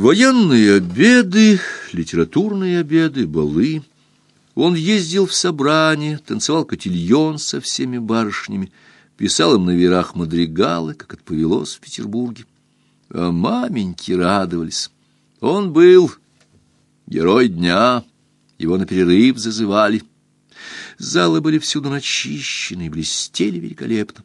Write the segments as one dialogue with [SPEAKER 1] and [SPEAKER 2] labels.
[SPEAKER 1] Военные обеды, литературные обеды, балы. Он ездил в собрание, танцевал котильон со всеми барышнями, писал им на верах мадригалы, как это повелось в Петербурге. А маменьки радовались. Он был герой дня, его на перерыв зазывали. Залы были всюду начищены и блестели великолепно.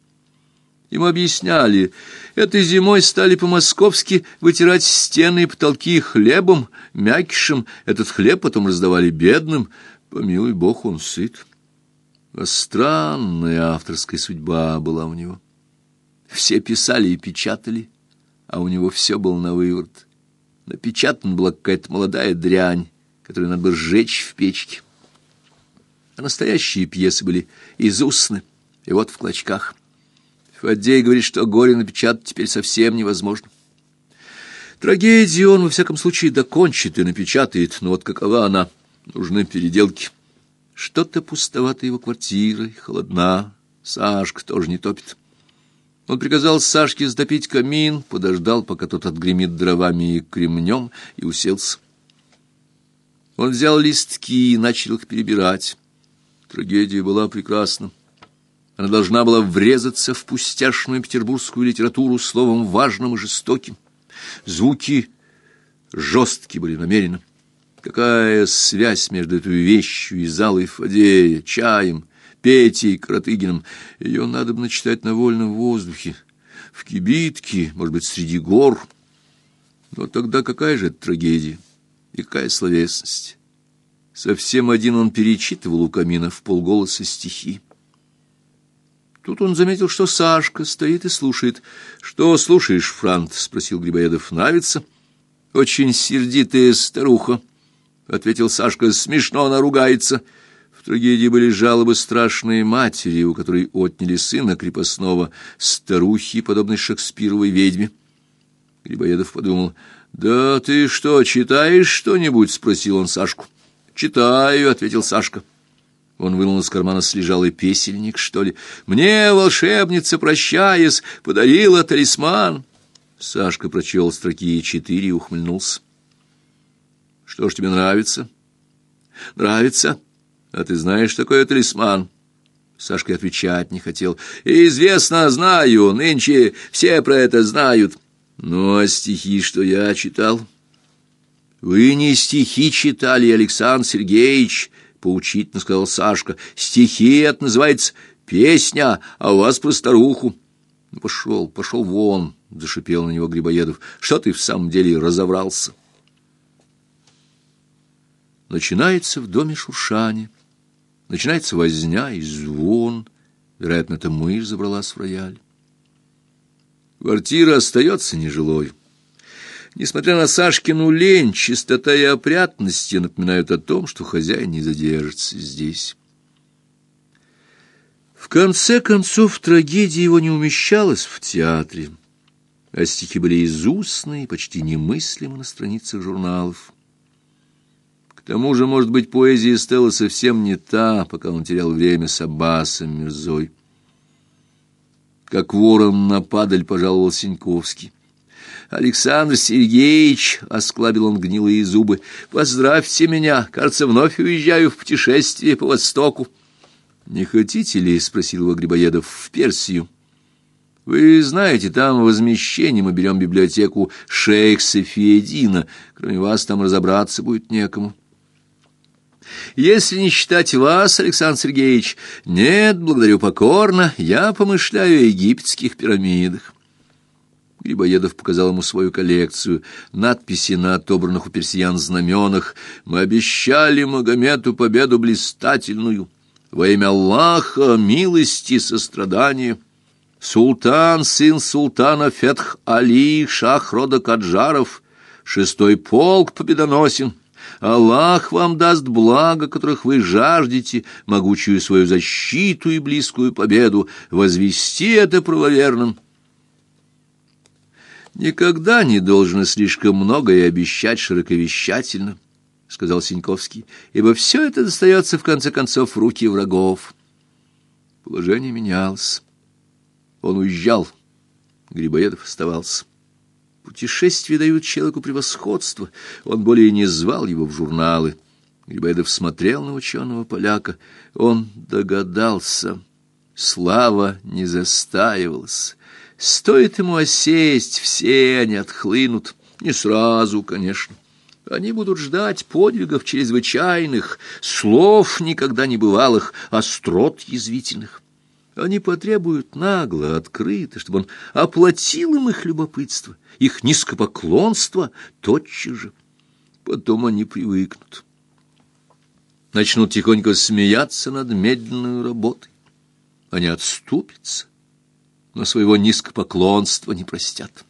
[SPEAKER 1] Ему объясняли, этой зимой стали по-московски вытирать стены и потолки хлебом, мякишем, этот хлеб потом раздавали бедным, помилуй бог, он сыт. А странная авторская судьба была у него. Все писали и печатали, а у него все было на выворот. Напечатана была какая-то молодая дрянь, которую надо было сжечь в печке. А настоящие пьесы были из устны, и вот в клочках — Фаддей говорит, что горе напечатать теперь совсем невозможно. Трагедию он, во всяком случае, докончит и напечатает, но вот какова она? Нужны переделки. Что-то пустовато его квартира, холодна, Сашка тоже не топит. Он приказал Сашке сдопить камин, подождал, пока тот отгремит дровами и кремнем, и уселся. Он взял листки и начал их перебирать. Трагедия была прекрасна. Она должна была врезаться в пустяшную петербургскую литературу словом важным и жестоким. Звуки жесткие были намерены. Какая связь между этой вещью и залой Фадея, чаем, Петей Каратыгиным? Ее надо бы начитать на вольном воздухе, в кибитке, может быть, среди гор. Но тогда какая же это трагедия и какая словесность? Совсем один он перечитывал у камина в полголоса стихи. Тут он заметил, что Сашка стоит и слушает. «Что слушаешь, Франт?» — спросил Грибоедов. «Нравится?» «Очень сердитая старуха», — ответил Сашка. «Смешно она ругается». В трагедии были жалобы страшной матери, у которой отняли сына крепостного, старухи, подобной Шекспировой ведьме. Грибоедов подумал. «Да ты что, читаешь что-нибудь?» — спросил он Сашку. «Читаю», — ответил Сашка. Он вынул из кармана слежалый песельник, что ли. «Мне волшебница, прощаясь, подарила талисман!» Сашка прочел строки четыре и ухмыльнулся. «Что ж тебе нравится?» «Нравится. А ты знаешь, такое талисман?» Сашка отвечать не хотел. «Известно, знаю, нынче все про это знают. Ну, а стихи, что я читал?» «Вы не стихи читали, Александр Сергеевич», поучительно сказал Сашка. Стихи это называется песня, а у вас про старуху. Ну, пошел, пошел вон, зашипел на него Грибоедов. Что ты в самом деле разобрался? Начинается в доме шуршание, начинается возня и звон. Вероятно, это мышь забралась в рояль. Квартира остается нежилой. Несмотря на Сашкину лень, чистота и опрятность напоминают о том, что хозяин не задержится здесь. В конце концов, трагедия его не умещалась в театре, а стихи были изустные, почти немыслимы на страницах журналов. К тому же, может быть, поэзия стала совсем не та, пока он терял время с Аббасом Мирзой. Как ворон на падаль пожаловал Синьковский. Александр Сергеевич, — осклабил он гнилые зубы, — поздравьте меня, кажется, вновь уезжаю в путешествие по Востоку. — Не хотите ли, — спросил его Грибоедов, — в Персию? Вы знаете, там возмещение мы берем библиотеку Шейхса Фиедина. Кроме вас там разобраться будет некому. Если не считать вас, Александр Сергеевич, нет, благодарю покорно, я помышляю о египетских пирамидах. Грибоедов показал ему свою коллекцию, надписи на отобранных у персиян знаменах. «Мы обещали Магомету победу блистательную. Во имя Аллаха, милости, сострадания. Султан, сын султана Фетх Али, шах рода Каджаров, шестой полк победоносен». Аллах вам даст благо, которых вы жаждете, могучую свою защиту и близкую победу. Возвести это правоверным. Никогда не должно слишком многое обещать широковещательно, — сказал Синьковский, — ибо все это достается, в конце концов, в руки врагов. Положение менялось. Он уезжал, Грибоедов оставался. Путешествия дают человеку превосходство. Он более не звал его в журналы. Грибоедов смотрел на ученого поляка. Он догадался. Слава не застаивалась. Стоит ему осесть, все они отхлынут. Не сразу, конечно. Они будут ждать подвигов чрезвычайных, слов никогда не бывалых, острот язвительных. Они потребуют нагло, открыто, чтобы он оплатил им их любопытство, их низкопоклонство тотчас же. Потом они привыкнут. Начнут тихонько смеяться над медленной работой. Они отступятся, но своего низкопоклонства не простят.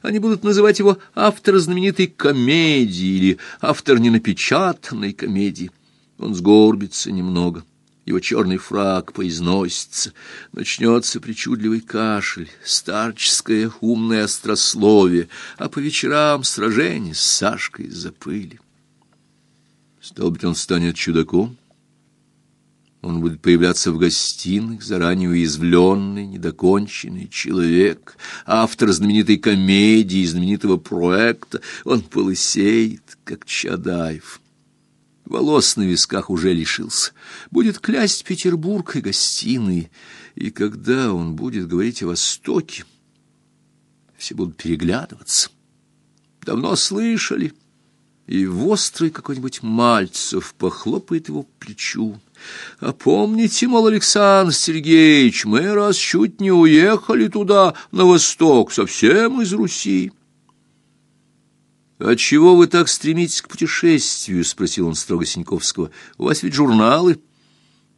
[SPEAKER 1] Они будут называть его автор знаменитой комедии или автор ненапечатанной комедии. Он сгорбится немного, его черный фраг поизносится, начнется причудливый кашель, старческое умное острословие, а по вечерам сражение с Сашкой из-за пыли. Стал быть, он станет чудаком? Он будет появляться в гостиных, заранее уязвленный, недоконченный человек, автор знаменитой комедии, знаменитого проекта. Он полысеет, как Чадаев. Волос на висках уже лишился. Будет клясть Петербург и гостиные. И когда он будет говорить о Востоке, все будут переглядываться. Давно слышали. И в острый какой-нибудь Мальцев похлопает его плечу. А помните, мол, Александр Сергеевич, мы раз чуть не уехали туда, на восток, совсем из Руси. «А чего вы так стремитесь к путешествию?» — спросил он строго Синьковского. «У вас ведь журналы».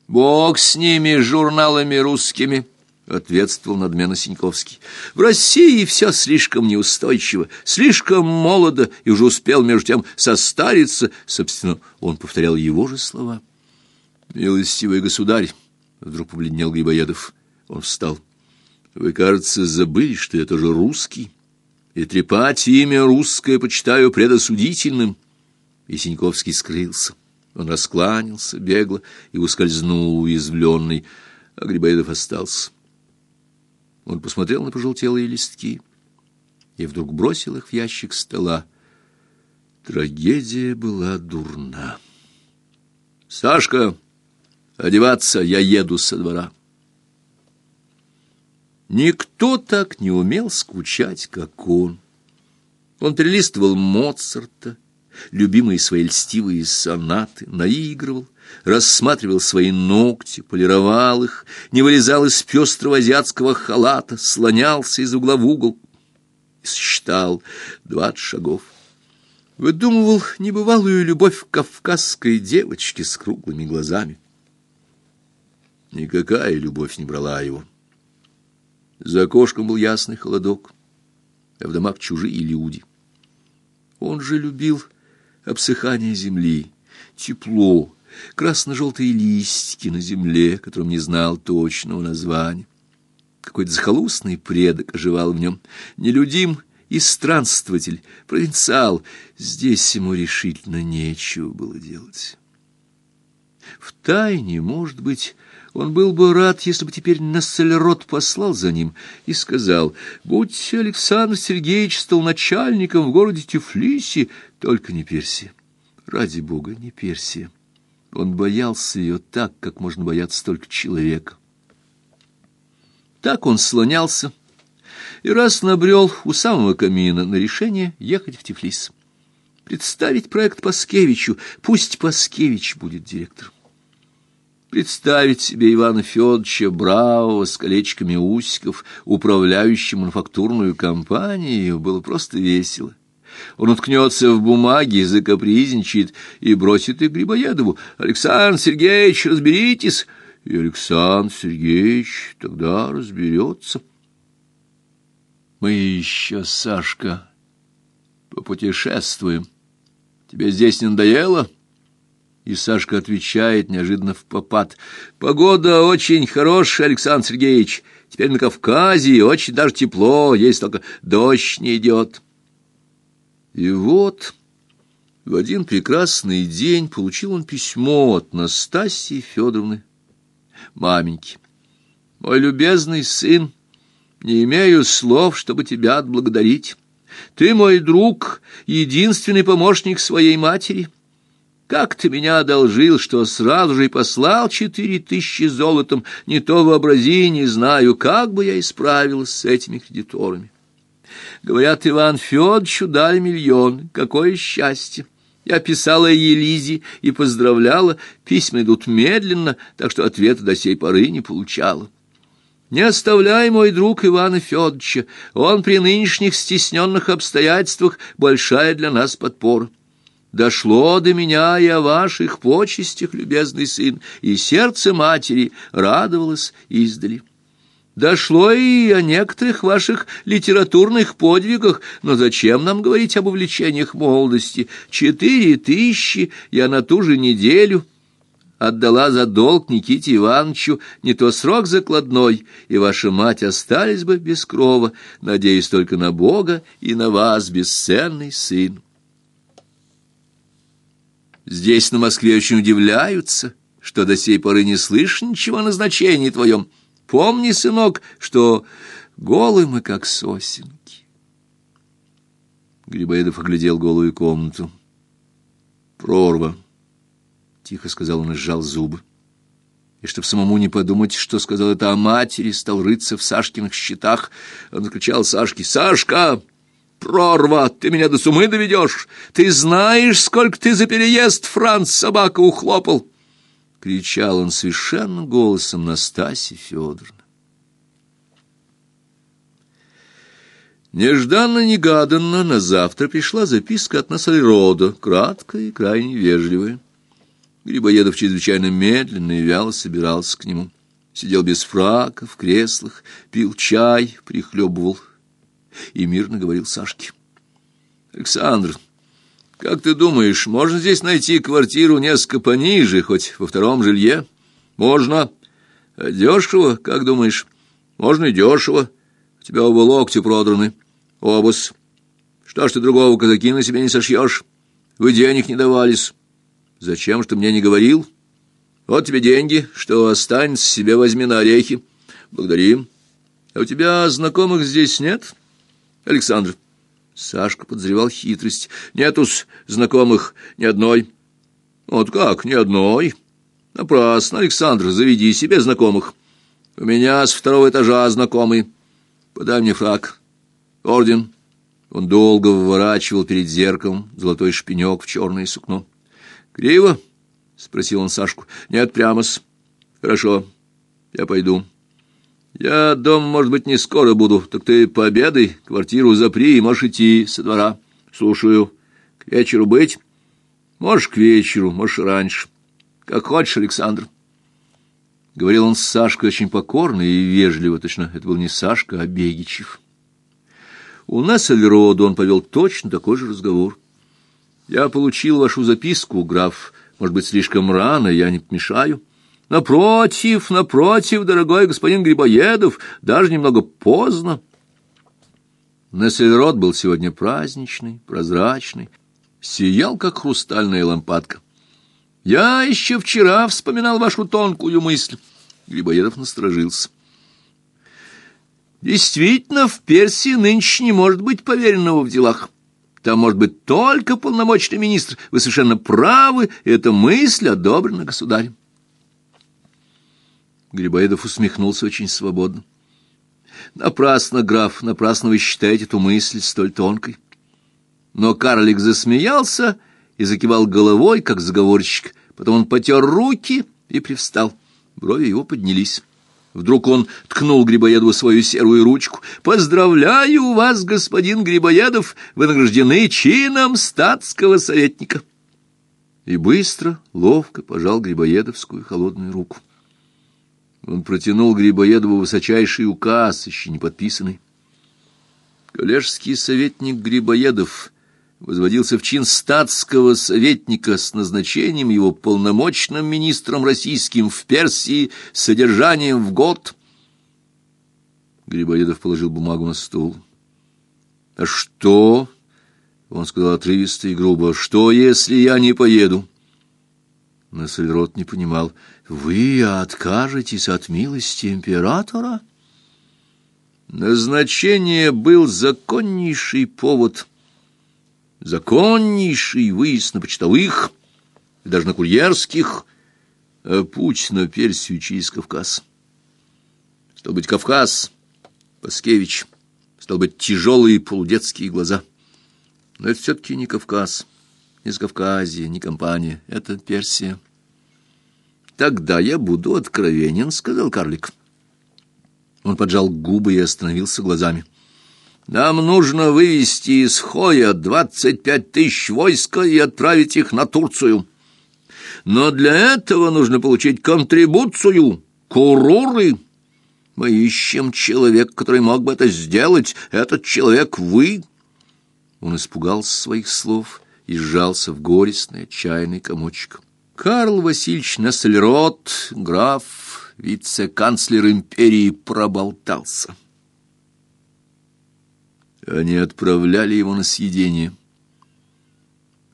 [SPEAKER 1] «Бог с ними, журналами русскими», — ответствовал надменно Синьковский. «В России все слишком неустойчиво, слишком молодо, и уже успел между тем состариться». Собственно, он повторял его же слова. «Милостивый государь!» — вдруг побледнел Грибоедов. Он встал. «Вы, кажется, забыли, что я тоже русский, и трепать имя русское почитаю предосудительным». И Синьковский скрылся. Он раскланялся бегло и ускользнул уязвленный, а Грибоедов остался. Он посмотрел на пожелтелые листки и вдруг бросил их в ящик стола. Трагедия была дурна. «Сашка!» Одеваться я еду со двора. Никто так не умел скучать, как он. Он перелистывал Моцарта, любимые свои льстивые сонаты, наигрывал, рассматривал свои ногти, полировал их, не вылезал из пестрого азиатского халата, слонялся из угла в угол и считал двадцать шагов. Выдумывал небывалую любовь к кавказской девочке с круглыми глазами. Никакая любовь не брала его. За окошком был ясный холодок, а в домах чужие люди. Он же любил обсыхание земли, тепло, красно-желтые листики на земле, которым не знал точного названия. Какой-то захолустный предок оживал в нем, нелюдим и странствователь, провинциал. Здесь ему решительно нечего было делать. В тайне, может быть, он был бы рад, если бы теперь Нассельрод послал за ним и сказал, «Будь Александр Сергеевич стал начальником в городе Тифлисе, только не Персия. Ради бога, не Персия». Он боялся ее так, как можно бояться только человека. Так он слонялся и раз набрел у самого камина на решение ехать в Тифлис. Представить проект Паскевичу, пусть Паскевич будет директором. Представить себе Ивана Федоровича бравого с колечками усиков, управляющим мануфактурную компанию, было просто весело. Он уткнется в бумаги, закапризничает и бросит их Грибоедову. «Александр Сергеевич, разберитесь!» И Александр Сергеевич тогда разберется. «Мы еще, Сашка, попутешествуем. Тебе здесь не надоело?» И Сашка отвечает неожиданно в попад. «Погода очень хорошая, Александр Сергеевич. Теперь на Кавказе очень даже тепло, есть только дождь не идет». И вот в один прекрасный день получил он письмо от Настасьи Федоровны, маменьки. «Мой любезный сын, Не имею слов, чтобы тебя отблагодарить. Ты мой друг, единственный помощник своей матери. Как ты меня одолжил, что сразу же и послал четыре тысячи золотом, не то вообрази, не знаю, как бы я исправилась с этими кредиторами. Говорят, Иван Федоровичу дали миллион. Какое счастье! Я писала Елизе и поздравляла. Письма идут медленно, так что ответа до сей поры не получала. Не оставляй, мой друг Ивана Федоровича, он при нынешних стесненных обстоятельствах большая для нас подпора. Дошло до меня и о ваших почестях, любезный сын, и сердце матери радовалось издали. Дошло и о некоторых ваших литературных подвигах, но зачем нам говорить об увлечениях молодости? Четыре тысячи я на ту же неделю отдала за долг Никите Ивановичу не то срок закладной, и ваша мать остались бы без крова, надеясь только на Бога и на вас, бесценный сын. Здесь на Москве очень удивляются, что до сей поры не слышно ничего о назначении твоем. Помни, сынок, что голы мы, как сосенки. Грибоедов оглядел голую комнату. Прорва, — тихо сказал он и сжал зубы. И чтоб самому не подумать, что сказал это о матери, стал рыться в Сашкиных счетах. Он закричал Сашке, «Сашка!» Прорва, ты меня до сумы доведешь. Ты знаешь, сколько ты за переезд, Франц, собака, ухлопал. — кричал он совершенным голосом Настасьи Федоровны. Нежданно-негаданно на завтра пришла записка от Насальрода, краткая и крайне вежливая. Грибоедов чрезвычайно медленно и вяло собирался к нему. Сидел без фрака, в креслах, пил чай, прихлебывал и мирно говорил Сашке. — Александр, как ты думаешь, можно здесь найти квартиру несколько пониже, хоть во втором жилье? Можно. А дешево, как думаешь? Можно и дешево. У тебя оба локтя продраны. Обус. Что ж ты другого казаки на себе не сошьешь? Вы денег не давались. Зачем ж ты мне не говорил? Вот тебе деньги, что останется, себе возьми на орехи. Благодарим. А у тебя знакомых здесь нет, Александр? Сашка подозревал хитрость. Нету-с знакомых ни одной. Вот как, ни одной? Напрасно, Александр, заведи себе знакомых. У меня с второго этажа знакомый. Подай мне фраг. Орден. Он долго выворачивал перед зеркалом золотой шпинек в черное сукно. «Криво?» — спросил он Сашку. «Нет, прямо-с. Хорошо, я пойду». Я дома, может быть, не скоро буду, так ты пообедай, квартиру запри и можешь идти со двора. Слушаю. К вечеру быть? Можешь к вечеру, можешь раньше. Как хочешь, Александр. Говорил он с Сашкой очень покорно и вежливо, точно это был не Сашка, а Бегичев. У нас Альроду он повел точно такой же разговор. Я получил вашу записку, граф. Может быть, слишком рано, я не помешаю. Напротив, напротив, дорогой господин Грибоедов, даже немного поздно. Нессельрод был сегодня праздничный, прозрачный, сиял, как хрустальная лампадка. Я еще вчера вспоминал вашу тонкую мысль. Грибоедов насторожился. Действительно, в Персии нынче не может быть поверенного в делах. Там может быть только полномочный министр. Вы совершенно правы, эта мысль одобрена государем. Грибоедов усмехнулся очень свободно. Напрасно, граф, напрасно вы считаете эту мысль столь тонкой. Но карлик засмеялся и закивал головой, как заговорщик. Потом он потер руки и привстал. Брови его поднялись. Вдруг он ткнул Грибоедову свою серую ручку. «Поздравляю вас, господин Грибоедов! Вы награждены чином статского советника!» И быстро, ловко пожал Грибоедовскую холодную руку. Он протянул Грибоедову высочайший указ, еще не подписанный. Коллежский советник Грибоедов возводился в чин статского советника с назначением его полномочным министром российским в Персии с содержанием в год. Грибоедов положил бумагу на стол. — А что? — он сказал отрывисто и грубо. — Что, если я не поеду? Нассельрот не понимал. Вы откажетесь от милости императора? Назначение был законнейший повод, законнейший выезд на почтовых, даже на курьерских, а путь на Персию через Кавказ. Стал быть, Кавказ, Паскевич, стал быть, тяжелые полудетские глаза. Но это все-таки не Кавказ, не Кавказия, не компания, это Персия. Тогда я буду откровенен, — сказал карлик. Он поджал губы и остановился глазами. Нам нужно вывести из Хоя двадцать пять тысяч войска и отправить их на Турцию. Но для этого нужно получить контрибуцию, куруры. Мы ищем человека, который мог бы это сделать. Этот человек вы. Он испугался своих слов и сжался в горестный, отчаянный комочек. Карл Васильевич Нассельрот, граф вице-канцлер империи проболтался. Они отправляли его на съедение.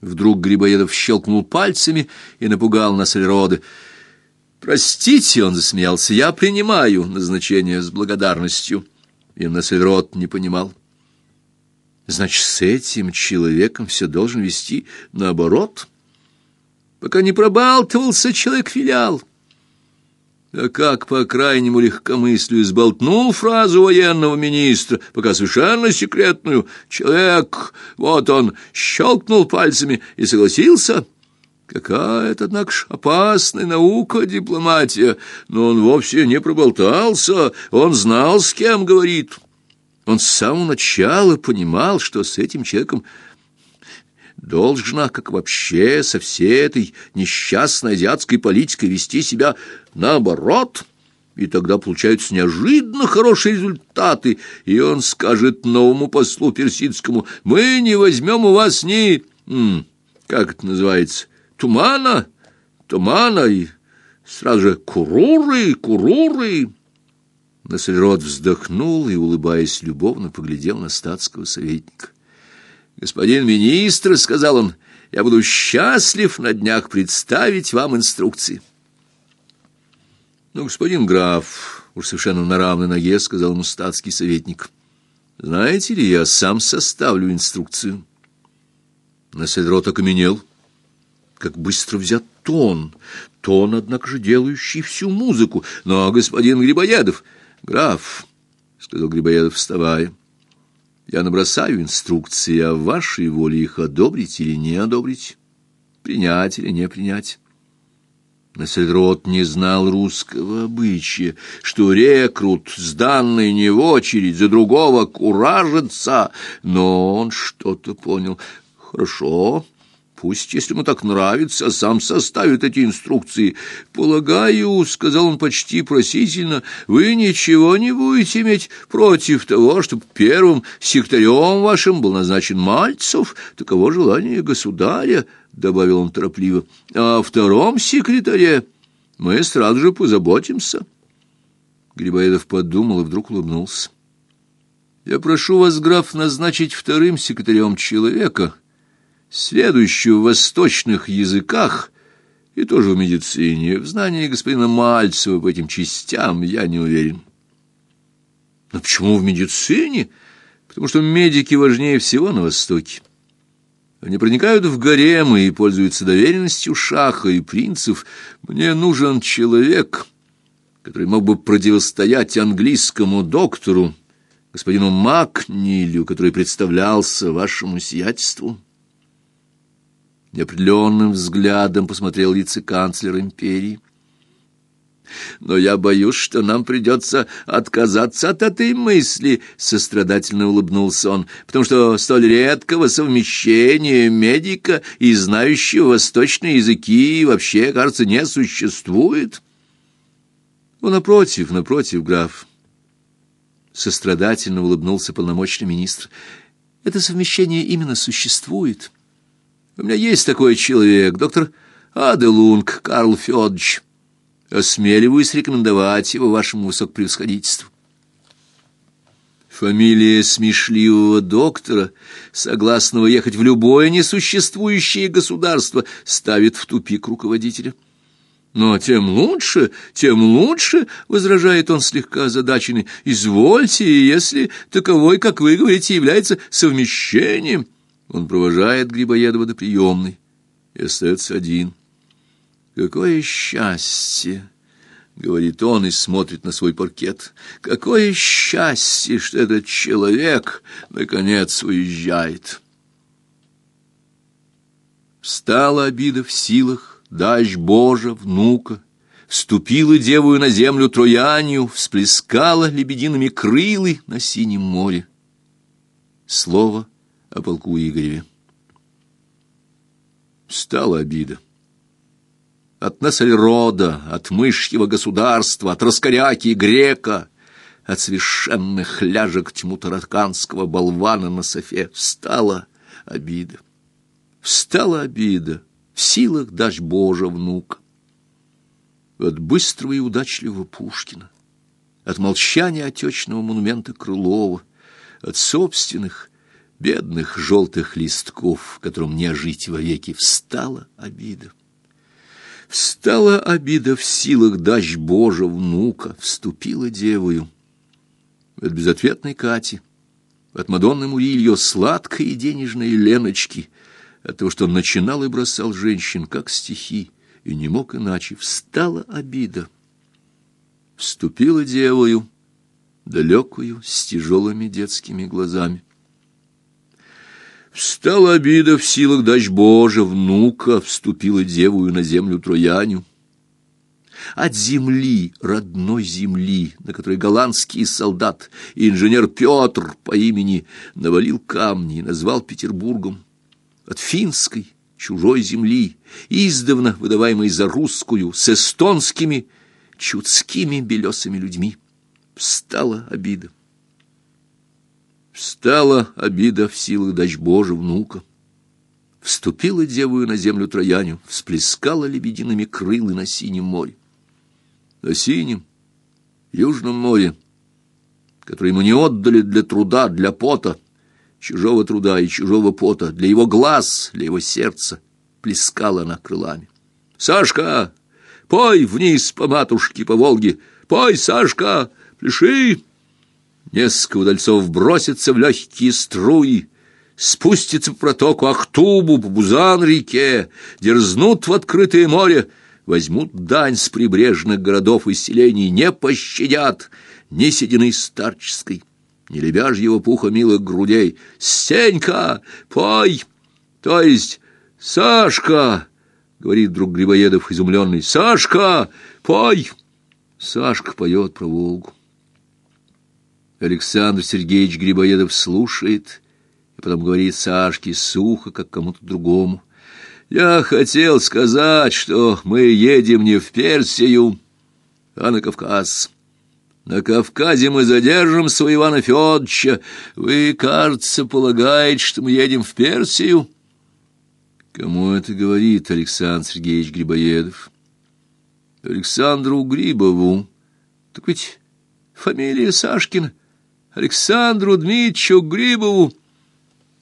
[SPEAKER 1] Вдруг Грибоедов щелкнул пальцами и напугал Нассельроды. «Простите», — он засмеялся, — «я принимаю назначение с благодарностью». И Нассельрод не понимал. «Значит, с этим человеком все должен вести наоборот?» Пока не пробалтывался человек-филиал. А как по крайнему легкомыслию сболтнул фразу военного министра, пока совершенно секретную, человек, вот он, щелкнул пальцами и согласился. Какая это, однако ж, опасная наука дипломатия, но он вовсе не проболтался, он знал, с кем говорит. Он с самого начала понимал, что с этим человеком должна, как вообще со всей этой несчастной азиатской политикой вести себя наоборот, и тогда получаются неожиданно хорошие результаты, и он скажет новому послу персидскому, «Мы не возьмем у вас ни, как это называется, тумана, тумана, и сразу же куруры, куруры». Насельрод вздохнул и, улыбаясь любовно, поглядел на статского советника. «Господин министр, — сказал он, — я буду счастлив на днях представить вам инструкции». «Ну, господин граф, уж совершенно на равной ноге, — сказал ему статский советник, — знаете ли, я сам составлю инструкцию». Наседрот окаменел, как быстро взят тон, тон, однако же, делающий всю музыку. «Но, господин Грибоедов, граф, — сказал Грибоедов, вставая, — я набросаю инструкции, а вашей воле их одобрить или не одобрить, принять или не принять. Насельрод не знал русского обычая, что рекрут, сданный не в очередь, за другого куражится, но он что-то понял. «Хорошо, Пусть, если ему так нравится, сам составит эти инструкции. Полагаю, — сказал он почти просительно, — вы ничего не будете иметь против того, чтобы первым секретарем вашим был назначен Мальцев. Таково желание государя, — добавил он торопливо. А о втором секретаре мы сразу же позаботимся. Грибоедов подумал и вдруг улыбнулся. Я прошу вас, граф, назначить вторым секретарем человека, — следующую в восточных языках и тоже в медицине, в знании господина Мальцева по этим частям я не уверен. Но почему в медицине? Потому что медики важнее всего на Востоке. Они проникают в гаремы и пользуются доверенностью шаха и принцев. Мне нужен человек, который мог бы противостоять английскому доктору, господину Макнилю, который представлялся вашему сиятельству неопределенным взглядом посмотрел вице-канцлер империи. «Но я боюсь, что нам придется отказаться от этой мысли», — сострадательно улыбнулся он, «потому что столь редкого совмещения медика и знающего восточные языки вообще, кажется, не существует». «Ну, напротив, напротив, граф», — сострадательно улыбнулся полномочный министр, «это совмещение именно существует». У меня есть такой человек, доктор Аделунг Карл Федорович. Осмеливаюсь рекомендовать его вашему высокопревосходительству. Фамилия смешливого доктора, согласного ехать в любое несуществующее государство, ставит в тупик руководителя. Но тем лучше, тем лучше, — возражает он слегка озадаченный. Извольте, если таковой, как вы говорите, является совмещением. Он провожает Грибоедова до приемной и остается один. Какое счастье! — говорит он и смотрит на свой паркет. «Какое счастье, что этот человек, наконец, уезжает!» Стала обида в силах дашь Божа, внука, Вступила девую на землю Троянью, Всплескала лебедиными крылы на синем море. Слово о полку Игореве. Стала обида. От Нассельрода, от мышьего государства, от раскоряки и грека, от священных ляжек тьму таратканского болвана на софе встала обида. Встала обида в силах дашь Божа внук. От быстрого и удачливого Пушкина, от молчания отечного монумента Крылова, от собственных бедных желтых листков, которым не жить вовеки, встала обида. Встала обида в силах дашь Божа внука, вступила девою. От безответной Кати, от Мадонны Мурильо, сладкой и денежной Леночки — от того, что он начинал и бросал женщин, как стихи, и не мог иначе, встала обида. Вступила девою, далекую, с тяжелыми детскими глазами. Встала обида в силах дач Божа, внука, вступила девую на землю Трояню. От земли, родной земли, на которой голландский солдат и инженер Петр по имени навалил камни и назвал Петербургом, от финской, чужой земли, издавна выдаваемой за русскую, с эстонскими, чудскими белесыми людьми. Встала обида. Встала обида в силах дач Божия внука. Вступила девую на землю Трояню, всплескала лебедиными крылы на синем море. На синем, южном море, которое ему не отдали для труда, для пота, чужого труда и чужого пота, для его глаз, для его сердца, плескала она крылами. «Сашка, пой вниз по матушке, по Волге! Пой, Сашка, пляши!» Несколько удальцов бросятся в легкие струи, спустятся по протоку Ахтубу, по Бузан-реке, дерзнут в открытое море, возьмут дань с прибрежных городов и селений, не пощадят ни седины старческой, не лебяжьего пуха милых грудей. «Стенька, пой!» «То есть, Сашка!» — говорит друг Грибоедов изумленный. «Сашка, пой!» Сашка поет про Волгу. Александр Сергеевич Грибоедов слушает и потом говорит Сашке сухо, как кому-то другому. «Я хотел сказать, что мы едем не в Персию, а на Кавказ». На Кавказе мы задержимся у Ивана Федоровича. Вы, кажется, полагаете, что мы едем в Персию? Кому это говорит Александр Сергеевич Грибоедов? Александру Грибову. Так ведь фамилия Сашкина. Александру Дмитриевичу Грибову.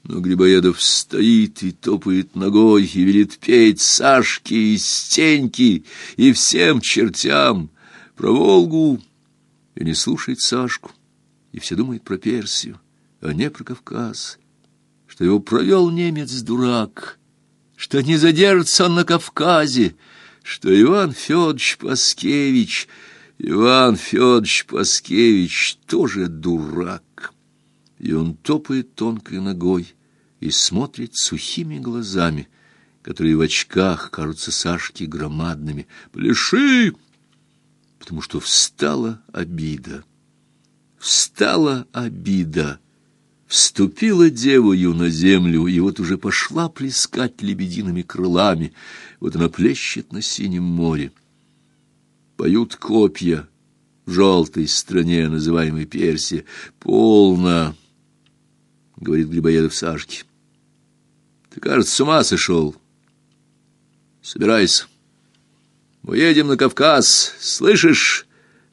[SPEAKER 1] Но Грибоедов стоит и топает ногой, и велит петь Сашке и Стеньке, и всем чертям про Волгу, и не слушает Сашку, и все думает про Персию, а не про Кавказ, что его провел немец-дурак, что не задержится он на Кавказе, что Иван Федорович Паскевич, Иван Федорович Паскевич тоже дурак. И он топает тонкой ногой и смотрит сухими глазами, которые в очках кажутся Сашке громадными. «Пляши!» потому что встала обида. Встала обида. Вступила девою на землю, и вот уже пошла плескать лебедиными крылами. Вот она плещет на синем море. Поют копья в желтой стране, называемой Персия. Полно, — говорит Грибоедов Сашке. Ты, кажется, с ума сошел. Собирайся. Мы едем на Кавказ, слышишь?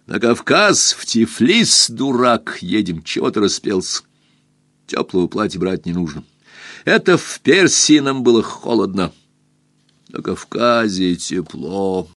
[SPEAKER 1] На Кавказ, в Тифлис, дурак, едем, чего ты распелся? Теплого платья брать не нужно. Это в Персии нам было холодно. На Кавказе тепло.